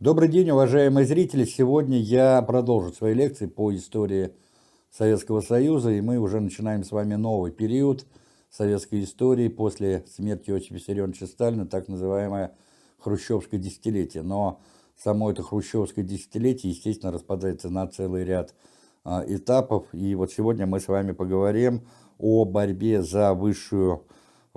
Добрый день, уважаемые зрители! Сегодня я продолжу свои лекции по истории Советского Союза, и мы уже начинаем с вами новый период советской истории после смерти Иосифа Виссарионовича Сталина, так называемое хрущевское десятилетие. Но само это хрущевское десятилетие, естественно, распадается на целый ряд а, этапов, и вот сегодня мы с вами поговорим о борьбе за высшую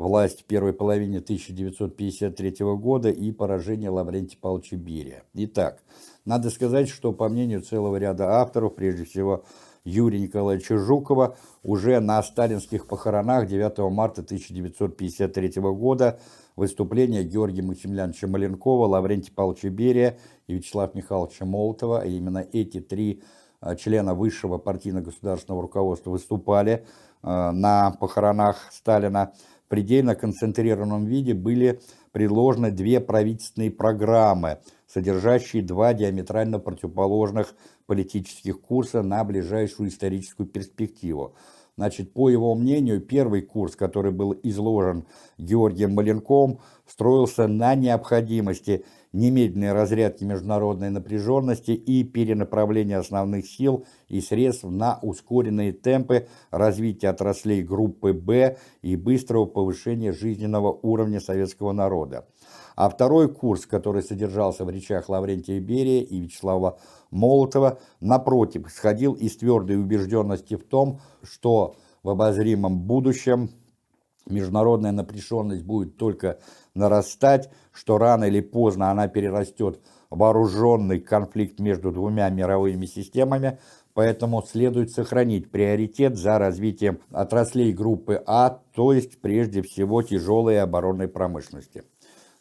власть в первой половине 1953 года и поражение Лаврентия Павловича Берия. Итак, надо сказать, что по мнению целого ряда авторов, прежде всего Юрия Николаевича Жукова, уже на сталинских похоронах 9 марта 1953 года выступления Георгия Максимiliaновича Маленкова, Лаврентия Павловича Берия и Вячеслава Михайловича Молотова, а именно эти три а, члена высшего партийно-государственного руководства выступали а, на похоронах Сталина, предельно концентрированном виде были предложены две правительственные программы, содержащие два диаметрально противоположных политических курса на ближайшую историческую перспективу. Значит, по его мнению, первый курс, который был изложен Георгием Маленковым, строился на необходимости – немедленной разрядки международной напряженности и перенаправления основных сил и средств на ускоренные темпы развития отраслей группы «Б» и быстрого повышения жизненного уровня советского народа. А второй курс, который содержался в речах Лаврентия Берия и Вячеслава Молотова, напротив, исходил из твердой убежденности в том, что в обозримом будущем международная напряженность будет только нарастать, что рано или поздно она перерастет в вооруженный конфликт между двумя мировыми системами, поэтому следует сохранить приоритет за развитием отраслей группы А, то есть прежде всего тяжелой оборонной промышленности.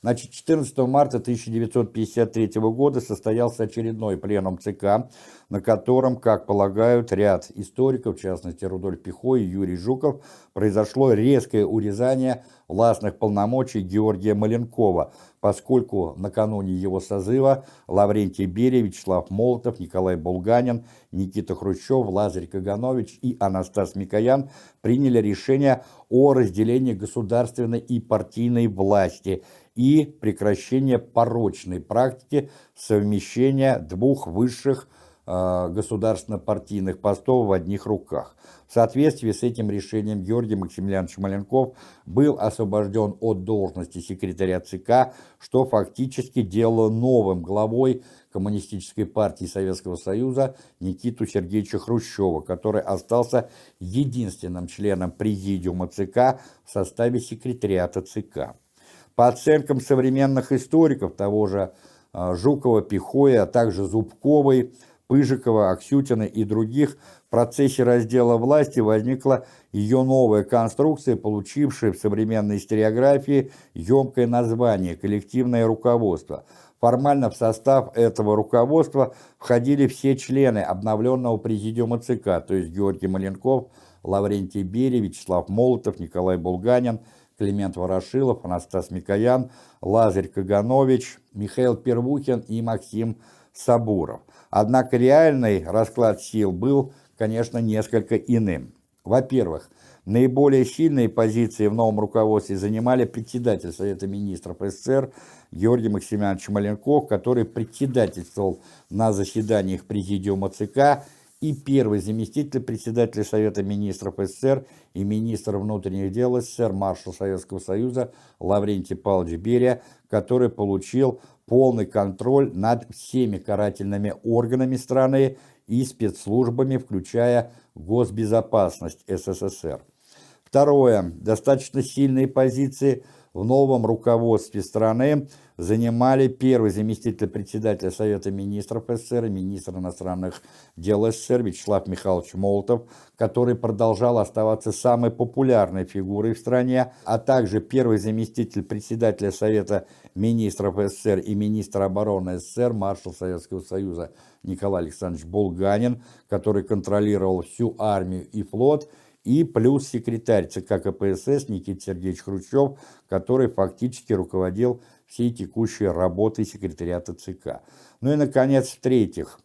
Значит, 14 марта 1953 года состоялся очередной пленум ЦК, на котором, как полагают ряд историков, в частности Рудольф Пихой и Юрий Жуков, произошло резкое урезание властных полномочий Георгия Маленкова, поскольку накануне его созыва Лаврентий Берия, Вячеслав Молотов, Николай Булганин, Никита Хрущев, Лазарь Каганович и Анастас Микоян приняли решение о разделении государственной и партийной власти и прекращение порочной практики совмещения двух высших э, государственно-партийных постов в одних руках. В соответствии с этим решением Георгий Максимiliaнович Маленков был освобожден от должности секретаря ЦК, что фактически делало новым главой Коммунистической партии Советского Союза Никиту Сергеевича Хрущева, который остался единственным членом президиума ЦК в составе секретариата ЦК. По оценкам современных историков того же а, Жукова, Пихоя, а также Зубковой, Пыжикова, Аксютина и других, в процессе раздела власти возникла ее новая конструкция, получившая в современной историографии емкое название «коллективное руководство». Формально в состав этого руководства входили все члены обновленного президиума ЦК, то есть Георгий Маленков, Лаврентий Берия, Вячеслав Молотов, Николай Булганин, Климент Ворошилов, Анастас Микоян, Лазарь Каганович, Михаил Первухин и Максим Сабуров. Однако реальный расклад сил был, конечно, несколько иным. Во-первых, наиболее сильные позиции в новом руководстве занимали председатель Совета министров СССР Георгий Максимович Маленков, который председательствовал на заседаниях Президиума ЦК и первый заместитель председателя Совета министров СССР и министр внутренних дел СССР, маршал Советского Союза Лаврентий Павлович Берия, который получил полный контроль над всеми карательными органами страны и спецслужбами, включая госбезопасность СССР. Второе. Достаточно сильные позиции в новом руководстве страны занимали первый заместитель председателя Совета министров СССР и министр иностранных дел СССР Вячеслав Михайлович Молотов, который продолжал оставаться самой популярной фигурой в стране, а также первый заместитель председателя Совета министров СССР и министр обороны СССР, маршал Советского Союза Николай Александрович Булганин, который контролировал всю армию и флот, и плюс секретарь ЦК КПСС Никита Сергеевич Хрущев, который фактически руководил всей текущей работой секретариата ЦК. Ну и, наконец, в-третьих,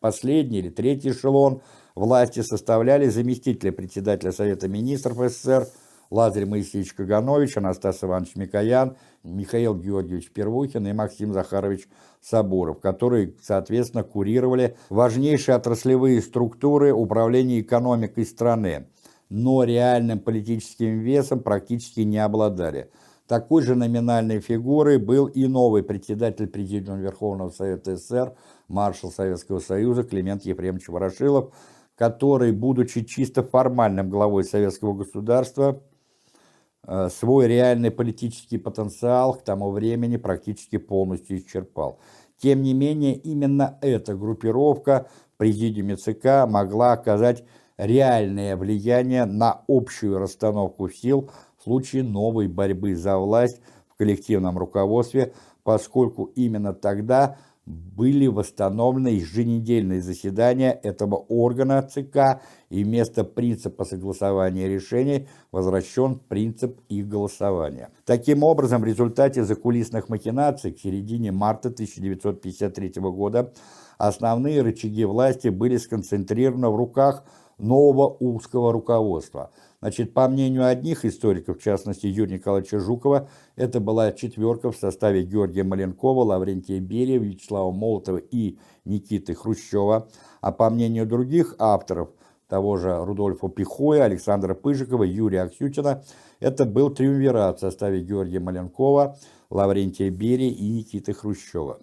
последний или третий эшелон власти составляли заместителя председателя Совета министров СССР Лазарь Моисеевич Каганович, Анастас Иванович Микоян, Михаил Георгиевич Первухин и Максим Захарович Сабуров, которые, соответственно, курировали важнейшие отраслевые структуры управления экономикой страны, но реальным политическим весом практически не обладали. Такой же номинальной фигурой был и новый председатель Президиума Верховного Совета СССр, маршал Советского Союза Климент Ефремович Ворошилов, который, будучи чисто формальным главой советского государства, свой реальный политический потенциал к тому времени практически полностью исчерпал. Тем не менее, именно эта группировка в президиуме ЦК могла оказать реальное влияние на общую расстановку сил в случае новой борьбы за власть в коллективном руководстве, поскольку именно тогда были восстановлены еженедельные заседания этого органа ЦК, и вместо принципа согласования решений возвращен принцип их голосования. Таким образом, в результате закулисных махинаций к середине марта 1953 года основные рычаги власти были сконцентрированы в руках нового узкого руководства. Значит, по мнению одних историков, в частности Юрия Николаевича Жукова, это была четверка в составе Георгия Маленкова, Лаврентия Берия, Вячеслава Молотова и Никиты Хрущева, а по мнению других авторов, того же Рудольфа Пихоя, Александра Пыжикова, Юрия Аксютина, это был триумвират в составе Георгия Маленкова, Лаврентия Берия и Никиты Хрущева.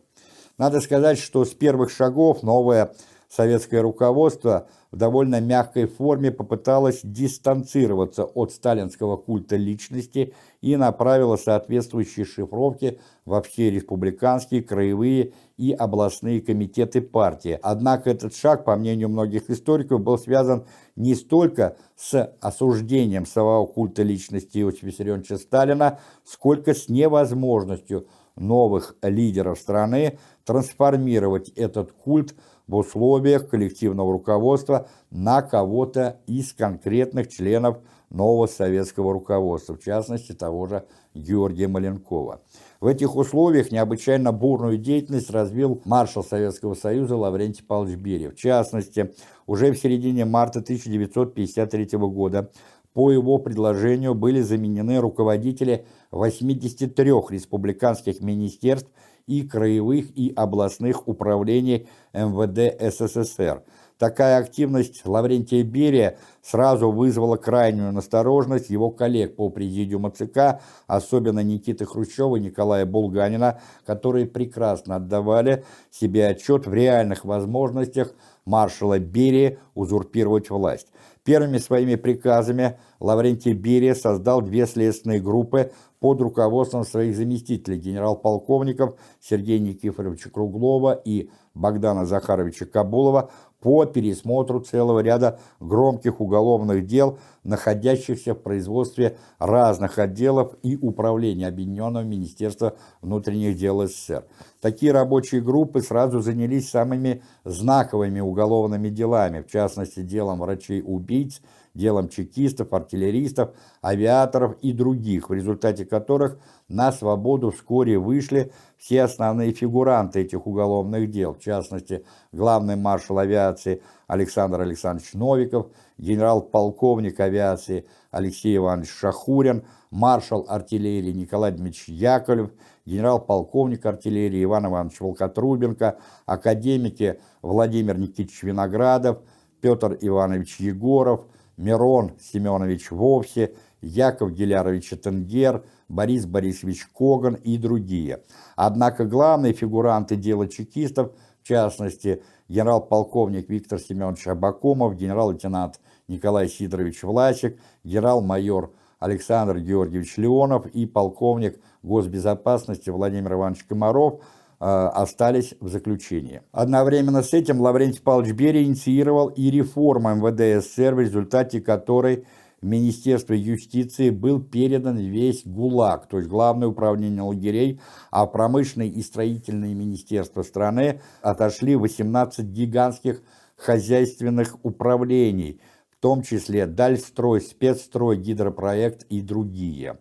Надо сказать, что с первых шагов новое советское руководство в довольно мягкой форме попыталось дистанцироваться от сталинского культа личности и направило соответствующие шифровки во все республиканские, краевые и областные комитеты партии. Однако этот шаг, по мнению многих историков, был связан не столько с осуждением самого культа личности Иосифа Виссарионовича Сталина, сколько с невозможностью новых лидеров страны трансформировать этот культ в условиях коллективного руководства на кого-то из конкретных членов нового советского руководства, в частности того же Георгия Маленкова. В этих условиях необычайно бурную деятельность развил маршал Советского Союза Лаврентий Павлович Берия. В частности, уже в середине марта 1953 года по его предложению были заменены руководители 83 республиканских министерств и краевых и областных управлений МВД СССР. Такая активность Лаврентия Берия сразу вызвала крайнюю настороженность его коллег по президиуму ЦК, особенно Никиты Хрущева и Николая Булганина, которые прекрасно отдавали себе отчет в реальных возможностях маршала Берия узурпировать власть. Первыми своими приказами Лаврентий Берия создал две следственные группы под руководством своих заместителей генерал-полковников Сергея Никифоровича Круглова и Богдана Захаровича Кабулова по пересмотру целого ряда громких уголовных дел, находящихся в производстве разных отделов и управления Объединенного Министерства внутренних дел СССР. Такие рабочие группы сразу занялись самыми знаковыми уголовными делами, в частности делом врачей-убийц, делом чекистов, артиллеристов, авиаторов и других, в результате которых на свободу вскоре вышли все основные фигуранты этих уголовных дел, в частности, главный маршал авиации Александр Александрович Новиков, генерал-полковник авиации Алексей Иванович Шахурин, маршал артиллерии Николай Дмитриевич Яковлев, генерал-полковник артиллерии Иван Иванович Волкотрубенко, академики Владимир Никитич Виноградов, Петр Иванович Егоров, Мирон Семенович Вовсе, Яков Гелярович Тенгер, Борис Борисович Коган и другие. Однако главные фигуранты дела чекистов, в частности, генерал-полковник Виктор Семенович Абакумов, генерал-лейтенант Николай Сидорович Власик, генерал-майор Александр Георгиевич Леонов и полковник госбезопасности Владимир Иванович Комаров – остались в заключении. Одновременно с этим Лаврентий Павлович Берия инициировал и реформу МВД СССР, в результате которой в Министерство юстиции был передан весь ГУЛАГ, то есть Главное управление лагерей, а в промышленные и строительные министерства страны отошли 18 гигантских хозяйственных управлений, в том числе Дальстрой, Спецстрой, Гидропроект и другие.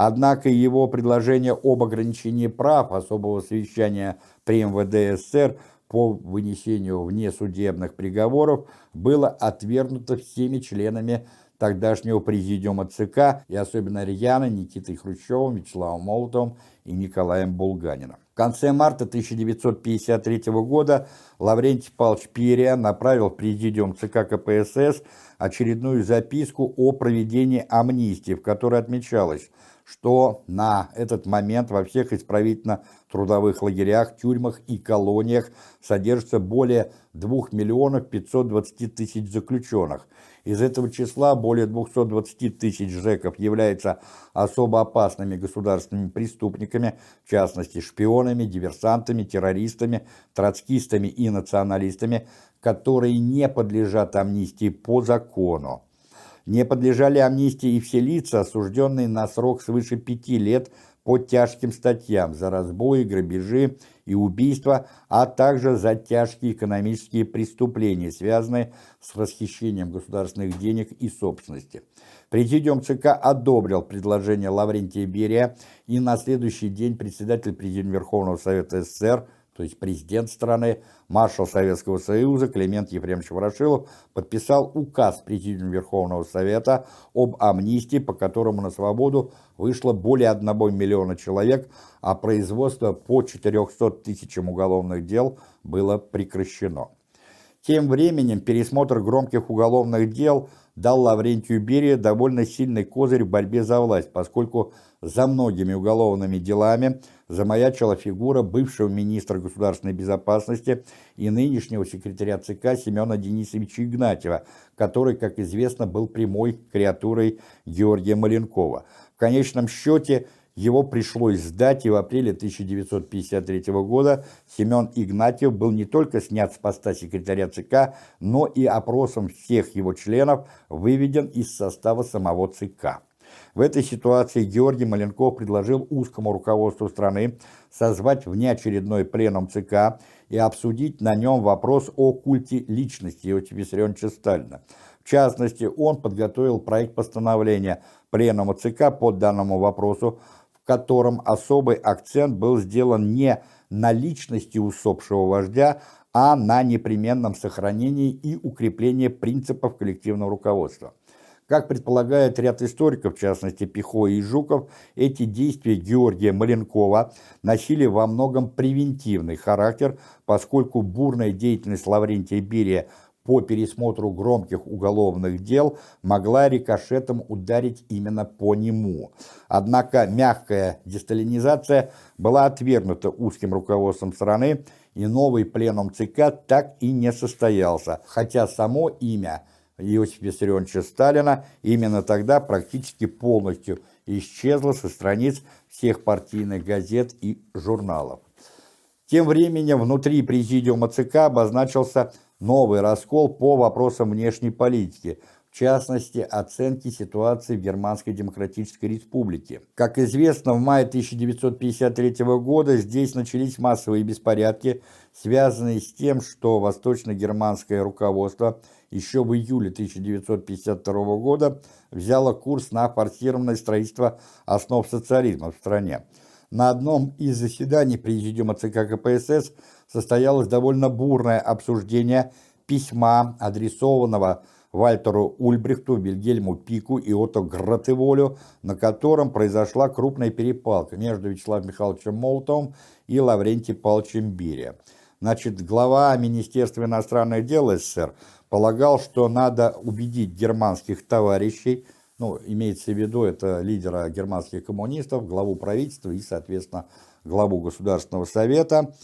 Однако его предложение об ограничении прав особого совещания при МВД СССР по вынесению внесудебных приговоров было отвергнуто всеми членами тогдашнего президиума ЦК и особенно рьяно Никитой Хрущевым, Вячеславом Молотовым и Николаем Булганиным. В конце марта 1953 года Лаврентий Павлович Перия направил в президиум ЦК КПСС очередную записку о проведении амнистии, в которой отмечалось, что на этот момент во всех исправительно-трудовых лагерях, тюрьмах и колониях содержится более 2 миллионов 520 тысяч заключенных. Из этого числа более 220 тысяч зэков являются особо опасными государственными преступниками, в частности шпионами, диверсантами, террористами, троцкистами и националистами, которые не подлежат амнистии по закону. Не подлежали амнистии и все лица, осужденные на срок свыше пяти лет по тяжким статьям за разбои, грабежи и убийства, а также за тяжкие экономические преступления, связанные с расхищением государственных денег и собственности. Президиум ЦК одобрил предложение Лаврентия Берия, и на следующий день председатель Президиума Верховного Совета СССр – то есть президент страны, маршал Советского Союза Климент Ефремович Ворошилов подписал указ Президиума Верховного Совета об амнистии, по которому на свободу вышло более 1 миллиона человек, а производство по 400 тысячам уголовных дел было прекращено. Тем временем пересмотр громких уголовных дел дал Лаврентию Берия довольно сильный козырь в борьбе за власть, поскольку за многими уголовными делами замаячила фигура бывшего министра государственной безопасности и нынешнего секретаря ЦК Семена Денисовича Игнатьева, который, как известно, был прямой креатурой Георгия Маленкова. В конечном счете его пришлось сдать, и в апреле 1953 года Семен Игнатьев был не только снят с поста секретаря ЦК, но и опросом всех его членов выведен из состава самого ЦК. В этой ситуации Георгий Маленков предложил узкому руководству страны созвать внеочередной пленум ЦК и обсудить на нем вопрос о культе личности Иосифа Виссарионовича Сталина. В частности, он подготовил проект постановления пленума ЦК по данному вопросу, в котором особый акцент был сделан не на личности усопшего вождя, а на непременном сохранении и укреплении принципов коллективного руководства. Как предполагает ряд историков, в частности Пихо и Жуков, эти действия Георгия Маленкова носили во многом превентивный характер, поскольку бурная деятельность Лаврентия Берия по пересмотру громких уголовных дел могла рикошетом ударить именно по нему. Однако мягкая десталинизация была отвергнута узким руководством страны, и новый пленум ЦК так и не состоялся, хотя само имя – Иосифа Виссарионовича Сталина именно тогда практически полностью исчезла со страниц всех партийных газет и журналов. Тем временем внутри президиума ЦК обозначился новый раскол по вопросам внешней политики, в частности, оценки ситуации в Германской Демократической Республике. Как известно, в мае 1953 года здесь начались массовые беспорядки, связанные с тем, что восточно-германское руководство – еще в июле 1952 года взяла курс на форсированное строительство основ социализма в стране. На одном из заседаний Президиума ЦК КПСС состоялось довольно бурное обсуждение письма, адресованного Вальтеру Ульбрихту, Вильгельму Пику и Отто Гратеволю, на котором произошла крупная перепалка между Вячеславом Михайловичем Молотовым и Лаврентием Павловичем Берия. Значит, глава Министерства иностранных дел СССР полагал, что надо убедить германских товарищей, ну, имеется в виду это лидера германских коммунистов, главу правительства и, соответственно, главу Государственного совета,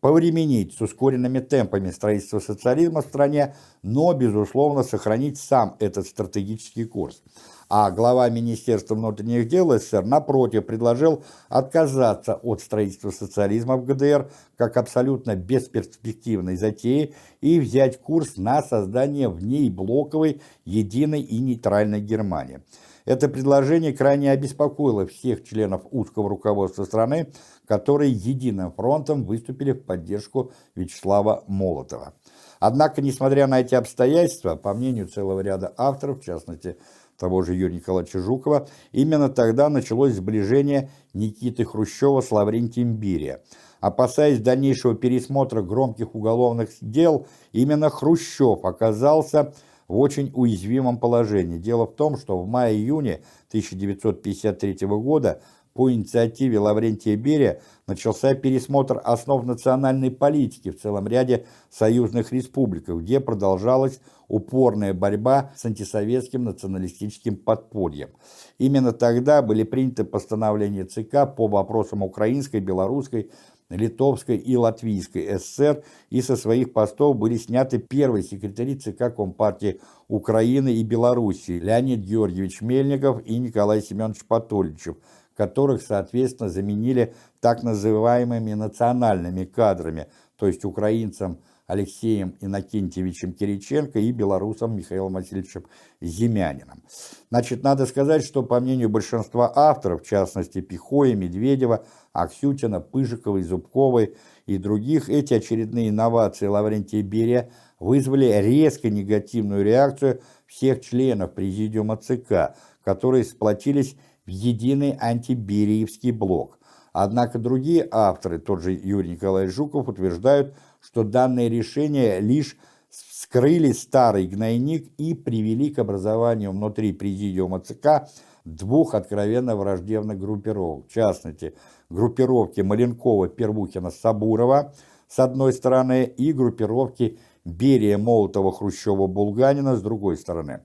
повременить с ускоренными темпами строительства социализма в стране, но, безусловно, сохранить сам этот стратегический курс а глава Министерства внутренних дел СССР, напротив, предложил отказаться от строительства социализма в ГДР как абсолютно бесперспективной затеи и взять курс на создание в ней блоковой, единой и нейтральной Германии. Это предложение крайне обеспокоило всех членов узкого руководства страны, которые единым фронтом выступили в поддержку Вячеслава Молотова. Однако, несмотря на эти обстоятельства, по мнению целого ряда авторов, в частности, того же Юрия Николаевича Жукова, именно тогда началось сближение Никиты Хрущева с Лаврентием Берия. Опасаясь дальнейшего пересмотра громких уголовных дел, именно Хрущев оказался в очень уязвимом положении. Дело в том, что в мае-июне 1953 года по инициативе Лаврентия Берия начался пересмотр основ национальной политики в целом ряде союзных республиках, где продолжалась упорная борьба с антисоветским националистическим подпольем. Именно тогда были приняты постановления ЦК по вопросам украинской, белорусской, Литовской и Латвийской ССР, и со своих постов были сняты первые секретари ЦК Компартии Украины и Белоруссии Леонид Георгиевич Мельников и Николай Семенович Патольчев, которых, соответственно, заменили так называемыми национальными кадрами, то есть украинцам Алексеем Иннокентьевичем Кириченко и белорусом Михаилом Васильевичем Зимяниным. Значит, надо сказать, что по мнению большинства авторов, в частности Пихоя, Медведева, Аксютина, Пыжиковой, Зубковой и других, эти очередные инновации Лаврентия Берия вызвали резко негативную реакцию всех членов Президиума ЦК, которые сплотились в единый антибериевский блок. Однако другие авторы, тот же Юрий Николаевич Жуков, утверждают, что данные решения лишь вскрыли старый гнойник и привели к образованию внутри президиума ЦК двух откровенно враждебных группировок, в частности, группировки Маленкова-Первухина-Сабурова с одной стороны и группировки Берия, Молотова, Хрущева, Булганина с другой стороны.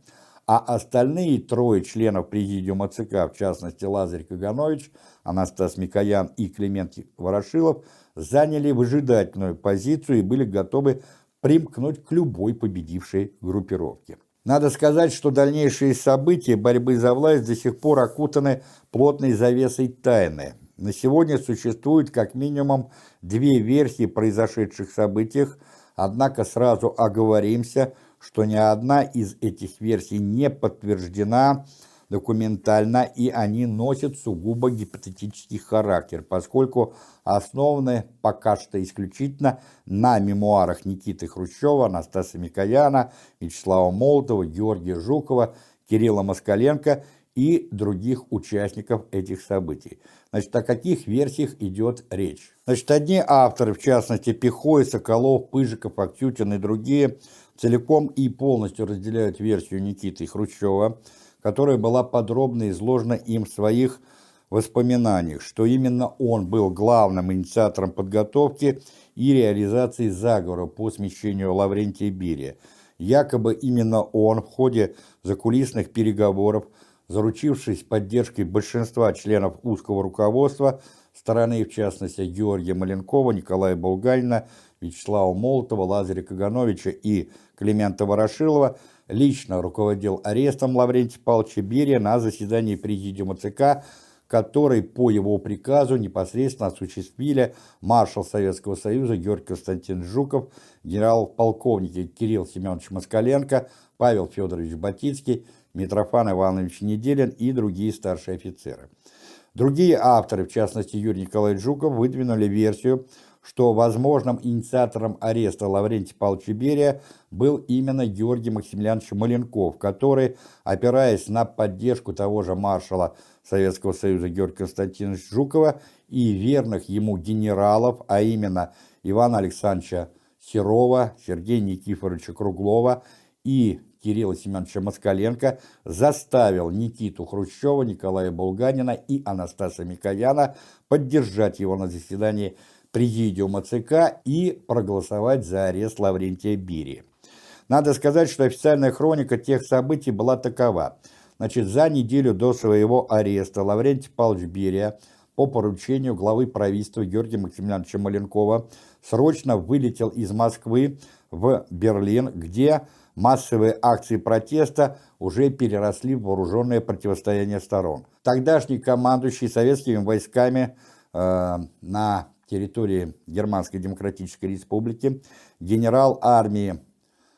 А остальные трое членов президиума ЦК, в частности Лазарь Каганович, Анастас Микоян и Климент Ворошилов, заняли выжидательную позицию и были готовы примкнуть к любой победившей группировке. Надо сказать, что дальнейшие события борьбы за власть до сих пор окутаны плотной завесой тайны. На сегодня существует как минимум две версии произошедших событиях, однако сразу оговоримся, что ни одна из этих версий не подтверждена документально, и они носят сугубо гипотетический характер, поскольку основаны пока что исключительно на мемуарах Никиты Хрущева, Анастаса Микояна, Вячеслава Молотова, Георгия Жукова, Кирилла Москаленко и других участников этих событий. Значит, о каких версиях идет речь? Значит, одни авторы, в частности Пихой, Соколов, Пыжиков, Актютин и другие, целиком и полностью разделяют версию Никиты Хрущева, которая была подробно изложена им в своих воспоминаниях, что именно он был главным инициатором подготовки и реализации заговора по смещению Лаврентия Берия. Якобы именно он в ходе закулисных переговоров заручившись поддержкой большинства членов узкого руководства стороны, в частности, Георгия Маленкова, Николая Булганина, Вячеслава Молотова, Лазаря Кагановича и Климента Ворошилова, лично руководил арестом Лаврентия Павловича Берия на заседании Президиума ЦК, который по его приказу непосредственно осуществили маршал Советского Союза Георгий Константинович Жуков, генерал-полковники Кирилл Семенович Москаленко, Павел Федорович Батицкий, Митрофан Иванович Неделин и другие старшие офицеры. Другие авторы, в частности Юрий Николаевич Жуков, выдвинули версию, что возможным инициатором ареста Лаврентия Павловича Берия был именно Георгий Максимiliaнович Маленков, который, опираясь на поддержку того же маршала Советского Союза Георгия Константиновича Жукова и верных ему генералов, а именно Ивана Александровича Серова, Сергея Никифоровича Круглова и Кирилла Семеновича Москаленко заставил Никиту Хрущева, Николая Булганина и Анастаса Микояна поддержать его на заседании Президиума ЦК и проголосовать за арест Лаврентия Бири. Надо сказать, что официальная хроника тех событий была такова. Значит, за неделю до своего ареста Лаврентий Павлович Берия по поручению главы правительства Георгия Максимiliaновича Маленкова срочно вылетел из Москвы в Берлин, где Массовые акции протеста уже переросли в вооруженное противостояние сторон. Тогдашний командующий советскими войсками э, на территории Германской Демократической Республики генерал армии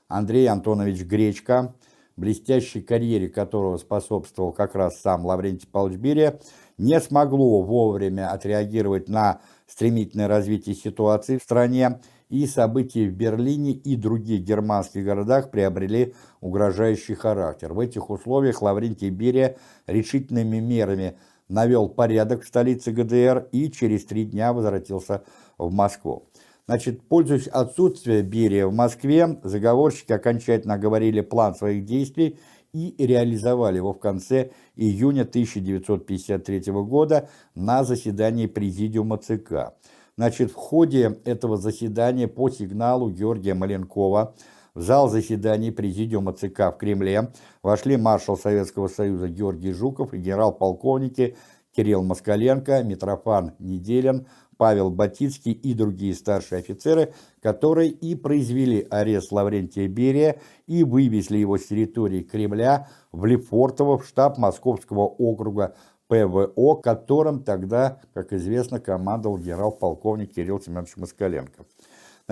Андрей Антонович Гречко, блестящей карьере которого способствовал как раз сам Лаврентий Павлович Берия, не смогло вовремя отреагировать на стремительное развитие ситуации в стране и события в Берлине и других германских городах приобрели угрожающий характер. В этих условиях Лаврентий Берия решительными мерами навел порядок в столице ГДР и через три дня возвратился в Москву. Значит, пользуясь отсутствием Берия в Москве, заговорщики окончательно оговорили план своих действий и реализовали его в конце июня 1953 года на заседании Президиума ЦК. Значит, в ходе этого заседания по сигналу Георгия Маленкова в зал заседаний Президиума ЦК в Кремле вошли маршал Советского Союза Георгий Жуков и генерал-полковники Кирилл Москаленко, Митрофан Неделин, Павел Батицкий и другие старшие офицеры, которые и произвели арест Лаврентия Берия и вывезли его с территории Кремля в Лефортово в штаб Московского округа ПВО, которым тогда, как известно, командовал генерал-полковник Кирилл Семенович Москаленко.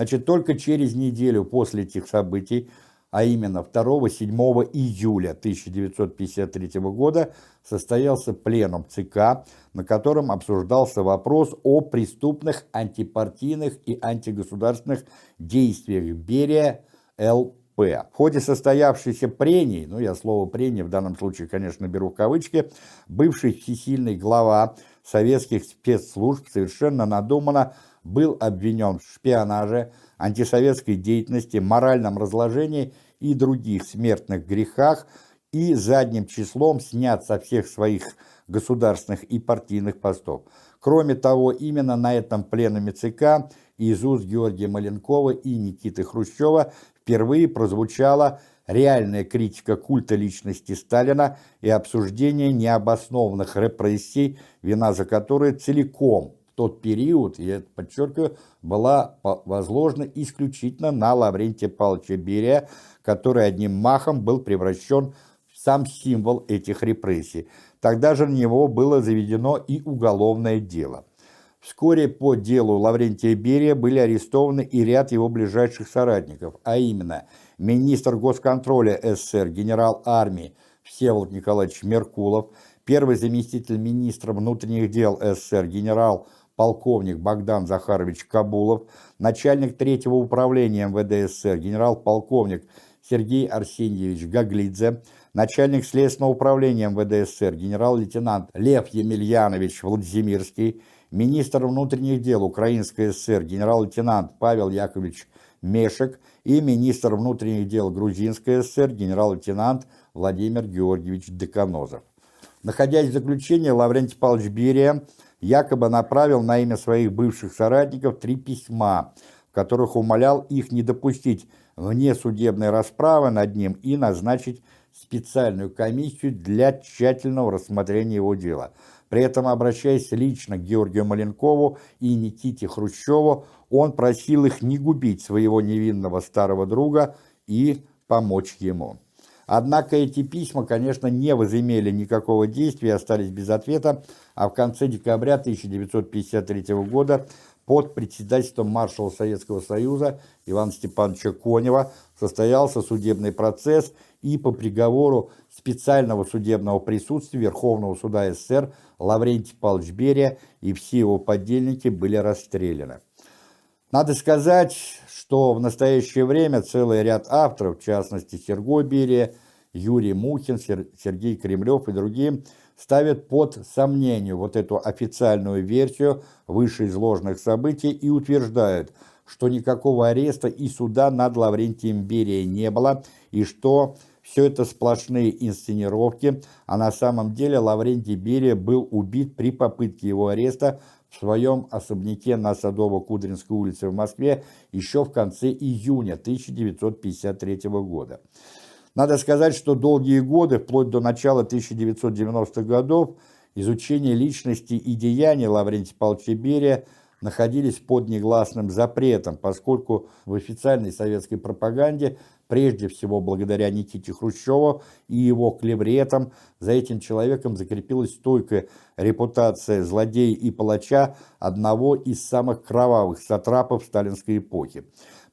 Значит, только через неделю после этих событий а именно 2-7 июля 1953 года состоялся пленум ЦК, на котором обсуждался вопрос о преступных антипартийных и антигосударственных действиях Берия ЛП. В ходе состоявшейся прений, ну я слово прения в данном случае, конечно, беру в кавычки, бывший всесильный глава советских спецслужб совершенно надуманно был обвинен в шпионаже, антисоветской деятельности, моральном разложении и других смертных грехах и задним числом снят со всех своих государственных и партийных постов. Кроме того, именно на этом пленуме ЦК из уст Георгия Маленкова и Никиты Хрущева впервые прозвучала реальная критика культа личности Сталина и обсуждение необоснованных репрессий, вина за которые целиком тот период, я это подчеркиваю, была возложена исключительно на Лаврентия Павловича Берия, который одним махом был превращен в сам символ этих репрессий. Тогда же на него было заведено и уголовное дело. Вскоре по делу Лаврентия Берия были арестованы и ряд его ближайших соратников, а именно министр госконтроля СССР, генерал армии Всеволод Николаевич Меркулов, первый заместитель министра внутренних дел СССР, генерал полковник Богдан Захарович Кабулов, начальник третьего управления МВД СССР, генерал-полковник Сергей Арсеньевич Гаглидзе, начальник Следственного управления МВД СССР, генерал-лейтенант Лев Емельянович Владимирский, министр внутренних дел Украинской ССР, генерал-лейтенант Павел Яковлевич Мешек и министр внутренних дел Грузинской ССР, генерал-лейтенант Владимир Георгиевич Деканозов. Находясь в заключении, Лаврентий Павлович Берия якобы направил на имя своих бывших соратников три письма, в которых умолял их не допустить внесудебной расправы над ним и назначить специальную комиссию для тщательного рассмотрения его дела. При этом, обращаясь лично к Георгию Маленкову и Никите Хрущеву, он просил их не губить своего невинного старого друга и помочь ему. Однако эти письма, конечно, не возымели никакого действия, остались без ответа, а в конце декабря 1953 года под председательством маршала Советского Союза Ивана Степановича Конева состоялся судебный процесс и по приговору специального судебного присутствия Верховного суда СССР Лаврентий Павлович Берия и все его подельники были расстреляны. Надо сказать, что в настоящее время целый ряд авторов, в частности Сергой Берия, Юрий Мухин, Сергей Кремлев и другие, ставят под сомнение вот эту официальную версию вышеизложенных событий и утверждают, что никакого ареста и суда над Лаврентием Берия не было, и что все это сплошные инсценировки, а на самом деле Лаврентий Берия был убит при попытке его ареста в своем особняке на Садово-Кудринской улице в Москве еще в конце июня 1953 года. Надо сказать, что долгие годы, вплоть до начала 1990-х годов, изучение личности и деяний Лаврентия Павловича Берия находились под негласным запретом, поскольку в официальной советской пропаганде прежде всего благодаря Никите Хрущеву и его клевретам, за этим человеком закрепилась стойкая репутация злодея и палача одного из самых кровавых сатрапов сталинской эпохи.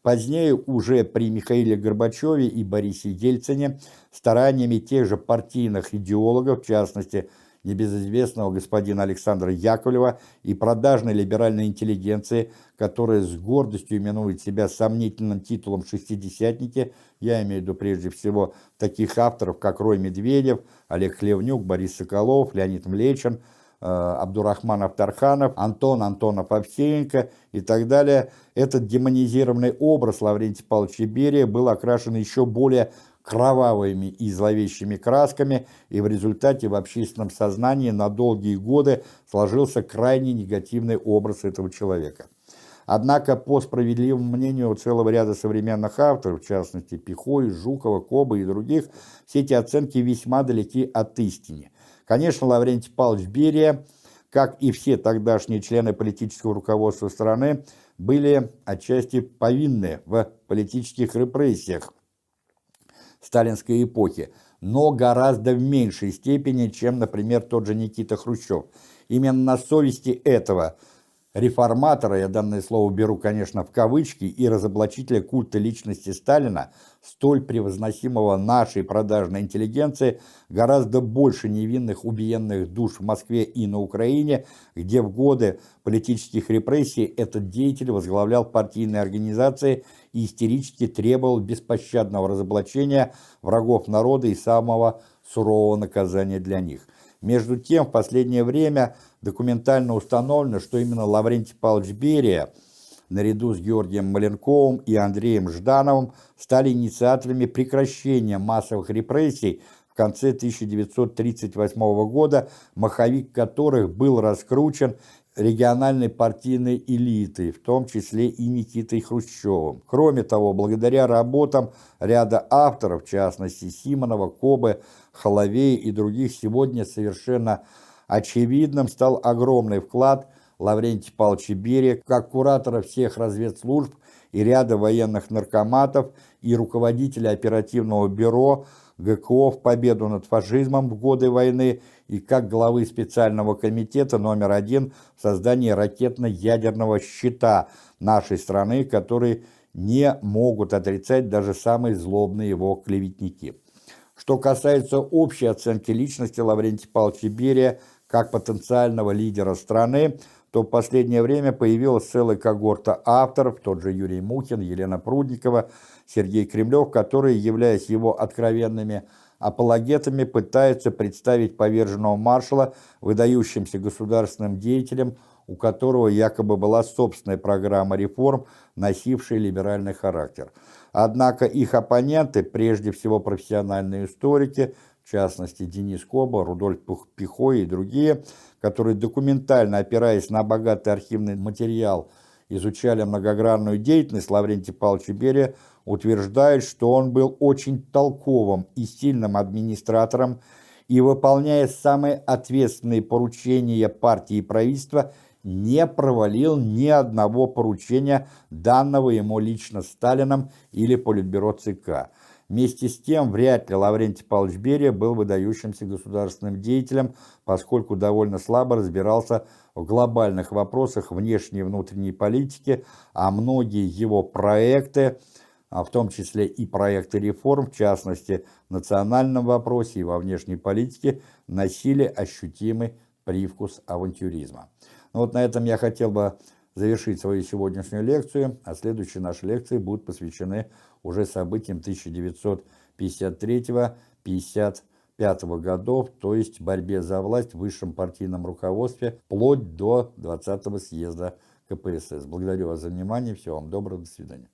Позднее уже при Михаиле Горбачеве и Борисе Ельцине стараниями тех же партийных идеологов, в частности – небезызвестного господина Александра Яковлева и продажной либеральной интеллигенции, которая с гордостью именует себя сомнительным титулом «шестидесятники», я имею в виду прежде всего таких авторов, как Рой Медведев, Олег Хлевнюк, Борис Соколов, Леонид Млечин, Абдурахман Авторханов, Антон Антонов Овсеенко и так далее. Этот демонизированный образ Лаврентия Павловича Берия был окрашен еще более кровавыми и зловещими красками, и в результате в общественном сознании на долгие годы сложился крайне негативный образ этого человека. Однако, по справедливому мнению целого ряда современных авторов, в частности Пихой, Жукова, Коба и других, все эти оценки весьма далеки от истины. Конечно, Лаврентий Павлович Берия, как и все тогдашние члены политического руководства страны, были отчасти повинны в политических репрессиях сталинской эпохи, но гораздо в меньшей степени, чем, например, тот же Никита Хрущев. Именно на совести этого – реформатора, я данное слово беру, конечно, в кавычки, и разоблачителя культа личности Сталина, столь превозносимого нашей продажной интеллигенции, гораздо больше невинных убиенных душ в Москве и на Украине, где в годы политических репрессий этот деятель возглавлял партийные организации и истерически требовал беспощадного разоблачения врагов народа и самого сурового наказания для них. Между тем, в последнее время документально установлено, что именно Лаврентий Павлович Берия, наряду с Георгием Маленковым и Андреем Ждановым, стали инициаторами прекращения массовых репрессий в конце 1938 года, маховик которых был раскручен региональной партийной элитой, в том числе и Никитой Хрущевым. Кроме того, благодаря работам ряда авторов, в частности Симонова, Кобы, Холовея и других, сегодня совершенно очевидным стал огромный вклад Лаврентия Павловича Берия, как куратора всех разведслужб и ряда военных наркоматов и руководителя оперативного бюро ГКО в победу над фашизмом в годы войны и как главы специального комитета номер один в создании ракетно-ядерного щита нашей страны, который не могут отрицать даже самые злобные его клеветники. Что касается общей оценки личности Лаврентия Павловича Берия как потенциального лидера страны, то в последнее время появилась целая когорта авторов, тот же Юрий Мухин, Елена Прудникова, Сергей Кремлев, которые, являясь его откровенными апологетами, пытаются представить поверженного маршала выдающимся государственным деятелем, у которого якобы была собственная программа реформ, носившая либеральный характер. Однако их оппоненты, прежде всего профессиональные историки, в частности Денис Коба, Рудольф Пихой и другие, которые документально, опираясь на богатый архивный материал, изучали многогранную деятельность Лаврентия Павловича Берия, утверждают, что он был очень толковым и сильным администратором и, выполняя самые ответственные поручения партии и правительства, не провалил ни одного поручения, данного ему лично Сталином или Политбюро ЦК. Вместе с тем, вряд ли Лаврентий Павлович Берия был выдающимся государственным деятелем, поскольку довольно слабо разбирался в глобальных вопросах внешней и внутренней политики, а многие его проекты, в том числе и проекты реформ, в частности, в национальном вопросе и во внешней политике, носили ощутимый привкус авантюризма. Ну вот на этом я хотел бы завершить свою сегодняшнюю лекцию, а следующие наши лекции будут посвящены уже событиям 1953-55 годов, то есть борьбе за власть в высшем партийном руководстве, вплоть до 20-го съезда КПСС. Благодарю вас за внимание, всего вам доброго, до свидания.